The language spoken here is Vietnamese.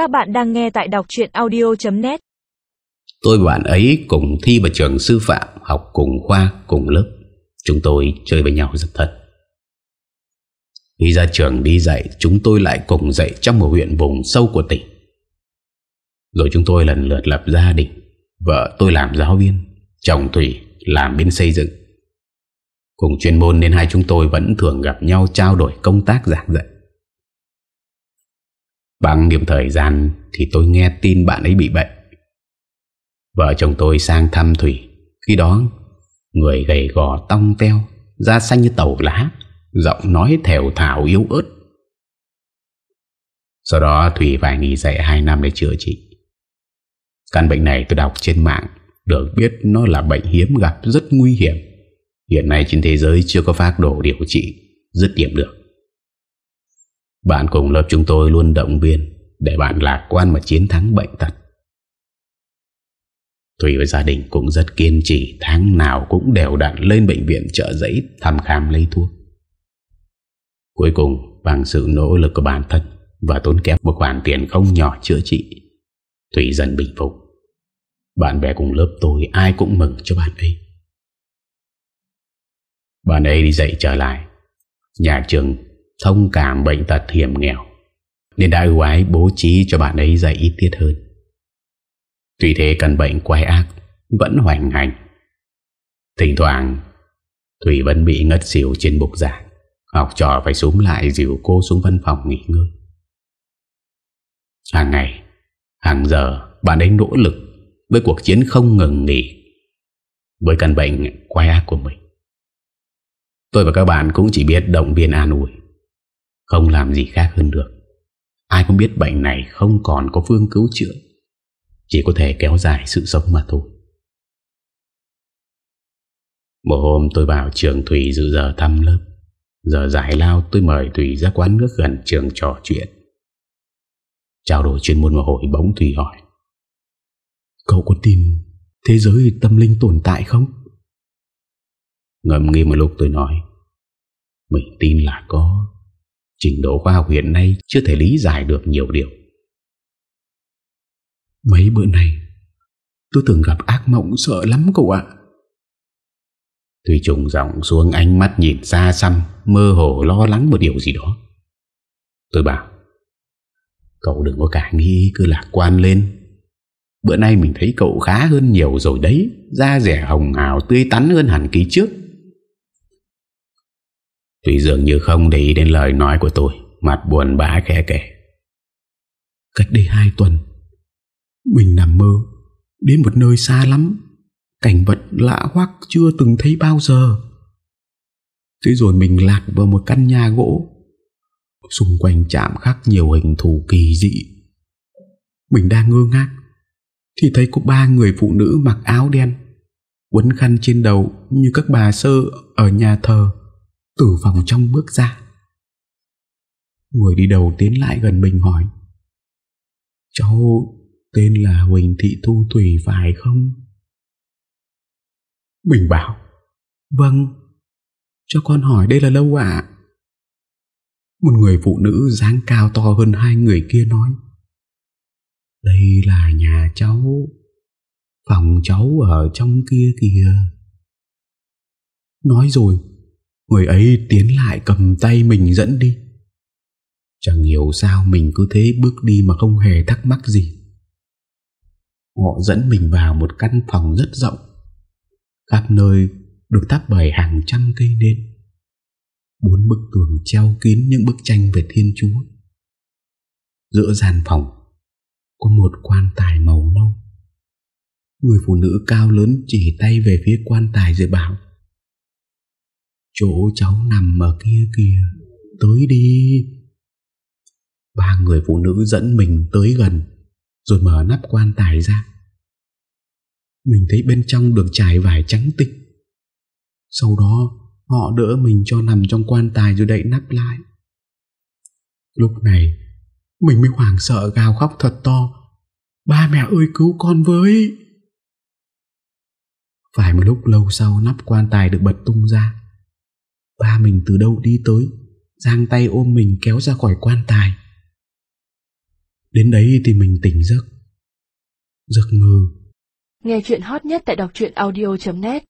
Các bạn đang nghe tại đọc chuyện audio.net Tôi và bạn ấy cùng thi vào trường sư phạm Học cùng khoa, cùng lớp. Chúng tôi chơi với nhau rất thật Khi ra trường đi dạy Chúng tôi lại cùng dạy trong một huyện vùng sâu của tỉnh. Rồi chúng tôi lần lượt lập gia đình. Vợ tôi làm giáo viên Chồng Thủy làm bên xây dựng. Cùng chuyên môn nên hai chúng tôi vẫn thường gặp nhau trao đổi công tác giảng dạy. Bằng điểm thời gian thì tôi nghe tin bạn ấy bị bệnh. Vợ chồng tôi sang thăm Thủy. Khi đó, người gầy gò tong teo, da xanh như tàu lá, giọng nói thèo thảo yếu ớt. Sau đó Thủy phải nghỉ dạy 2 năm để chữa trị. Căn bệnh này tôi đọc trên mạng, được biết nó là bệnh hiếm gặp rất nguy hiểm. Hiện nay trên thế giới chưa có phác đồ điều trị, dứt điểm được. Bạn cùng lớp chúng tôi luôn động viên Để bạn lạc quan mà chiến thắng bệnh tật. Thủy và gia đình cũng rất kiên trì, Tháng nào cũng đều đặn lên bệnh viện trợ giấy Thăm khám lấy thuốc. Cuối cùng, bằng sự nỗ lực của bản thân Và tốn kém một khoản tiền không nhỏ chữa trị, Thủy dần bình phục. Bạn bè cùng lớp tôi ai cũng mừng cho bạn ấy. Bạn ấy đi dậy trở lại. Nhà trường thông cảm bệnh tật hiểm nghèo. Nên đã ưu ái bố trí cho bạn ấy dạy ít tiết hơn. Tuy thế căn bệnh quái ác vẫn hoành hành. Thỉnh thoảng, Thủy vẫn bị ngất xỉu trên bục giảng. Học trò phải xuống lại dìu cô xuống văn phòng nghỉ ngơi. Hàng ngày, Hàng giờ, Bạn ấy nỗ lực Với cuộc chiến không ngừng nghỉ Với căn bệnh quái ác của mình. Tôi và các bạn cũng chỉ biết động viên an ủi không làm gì khác hơn được. Ai cũng biết bệnh này không còn có phương cứu chữa, Chỉ có thể kéo dài sự sống mà thôi. Một hôm tôi vào trường Thủy dự giờ thăm lớp. Giờ giải lao, tôi mời Thủy ra quán nước gần trường trò chuyện. Trao đổi chuyên môn một hội bóng Thủy hỏi, Cậu có tin thế giới tâm linh tồn tại không? Ngầm nghi một lúc tôi nói, Mình tin là có. Trình độ khoa học hiện nay chưa thể lý giải được nhiều điều. Mấy bữa nay, tôi từng gặp ác mộng sợ lắm cậu ạ. Thùy trùng giọng xuống ánh mắt nhìn xa xăm, mơ hồ lo lắng một điều gì đó. Tôi bảo, cậu đừng có cả nghi cứ lạc quan lên. Bữa nay mình thấy cậu khá hơn nhiều rồi đấy, da rẻ hồng hào tươi tắn hơn hẳn kỳ trước. Thủy dường như không để ý đến lời nói của tôi, Mặt buồn bã khẽ kể. Cách đây hai tuần, Mình nằm mơ Đến một nơi xa lắm. Cảnh vật lạ hoắc chưa từng thấy bao giờ. Thế rồi mình lạc vào một căn nhà gỗ. Xung quanh chạm khắc nhiều hình thù kỳ dị. Mình đang ngơ ngác, Thì thấy có ba người phụ nữ mặc áo đen, Quấn khăn trên đầu Như các bà sơ ở nhà thờ từ phòng trong bước ra. Người đi đầu tiến lại gần mình hỏi, Cháu tên là Huỳnh Thị Thu Thủy phải không? Bình bảo Vâng Cho con hỏi đây là lâu ạ. Một người phụ nữ dáng cao to hơn hai người kia nói, Đây là nhà cháu, Phòng cháu ở trong kia kìa. Nói rồi Người ấy tiến lại cầm tay mình dẫn đi. Chẳng hiểu sao mình cứ thế bước đi mà không hề thắc mắc gì. Họ dẫn mình vào một căn phòng rất rộng, Khắp nơi được thắp bởi hàng trăm cây nến. Bốn bức tường treo kín những bức tranh về Thiên Chúa. Giữa gian phòng, Có một quan tài màu nâu. Người phụ nữ cao lớn chỉ tay về phía quan tài rồi bảo Chỗ cháu nằm ở kia kìa. Tới đi. Ba người phụ nữ dẫn mình tới gần, Rồi mở nắp quan tài ra. Mình thấy bên trong được trải vải trắng tịch. Sau đó, Họ đỡ mình cho nằm trong quan tài rồi đậy nắp lại. Lúc này, Mình mới hoảng sợ gào khóc thật to. Ba mẹ ơi, cứu con với! Phải một lúc lâu sau, nắp quan tài được bật tung ra. Ba mình từ đâu đi tới, Giang tay ôm mình kéo ra khỏi quan tài. Đến đấy thì mình tỉnh giấc. Giấc mơ. Nghe chuyện hot nhất tại đọc truyện audio.net